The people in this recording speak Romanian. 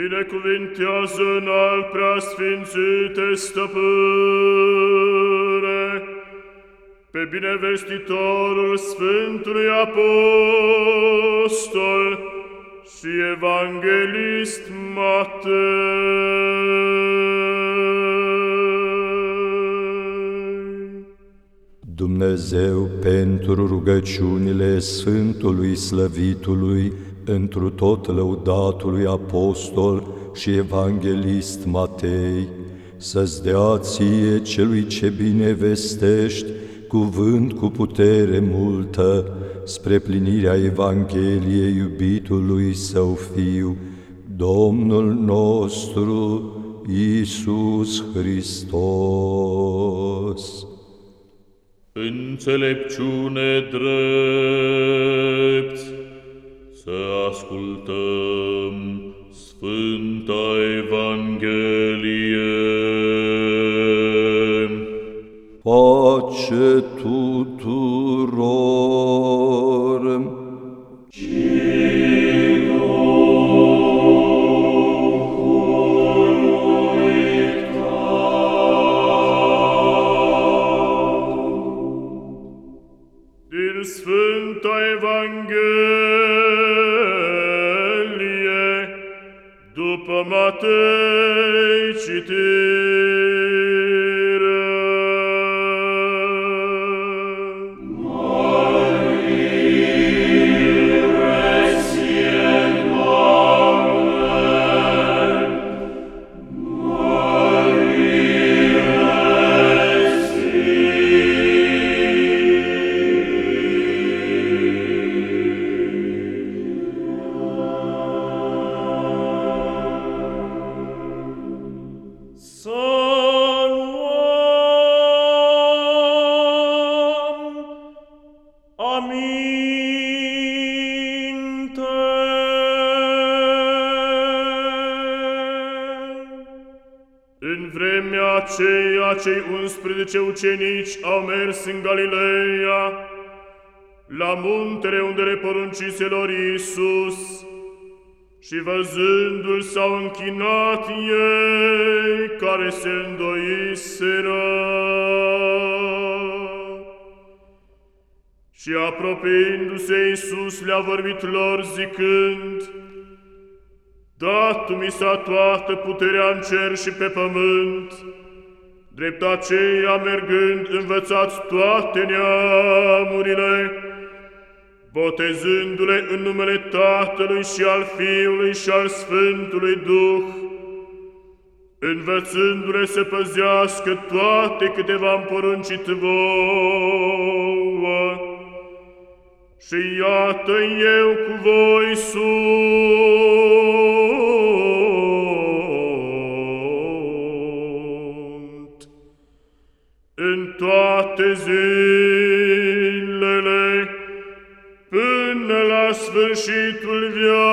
Binecuvintează în al preasfințite stăpâne, pe binevestitorul Sfântului Apostol și Evanghelist Matei. Dumnezeu pentru rugăciunile Sfântului Slăvitului, întru tot lăudatului Apostol și Evanghelist Matei, să-ți dea ție celui ce bine vestești, cuvânt cu putere multă, spre plinirea Evangheliei iubitului Său Fiu, Domnul nostru Iisus Hristos. Înțelepciune drept, să ascultăm Sfânta Evanghelie. Pace tuturor! Din Sfânta Evanghelie Matei citire. Aminte. În vremea aceea, cei 11 ucenici au mers în Galileea, la muntele unde le poruncise lor Iisus, și văzându-l s-au închinat ei care se îndoiseră. Și apropiindu-se Iisus le-a vorbit lor zicând, Dat mi s-a toată puterea în cer și pe pământ, drept aceea mergând învățați toate neamurile, botezându-le în numele Tatălui și al Fiului și al Sfântului Duh, învățându-le să păzească toate câte v-am poruncit vouă. Și iată eu cu voi sunt în toate zilele până la sfârșitul vieții.